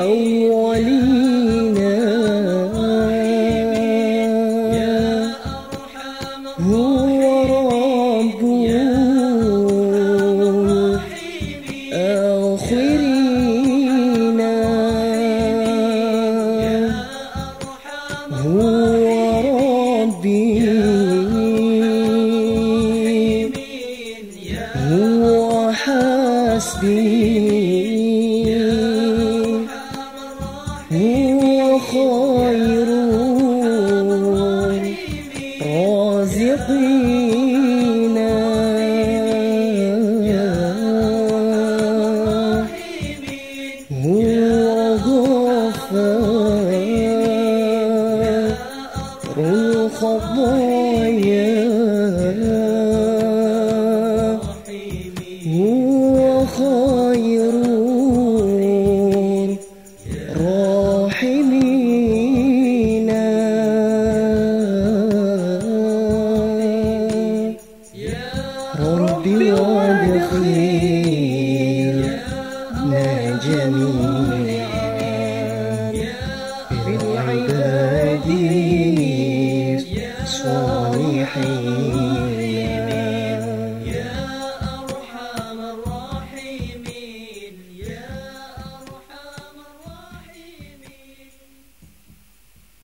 الأولين. هو رب الآخرين. هو ربي هو حسبي. هو خير رازقين. هو غفار الخطايا بخير لا جميع بالعباد صالحين.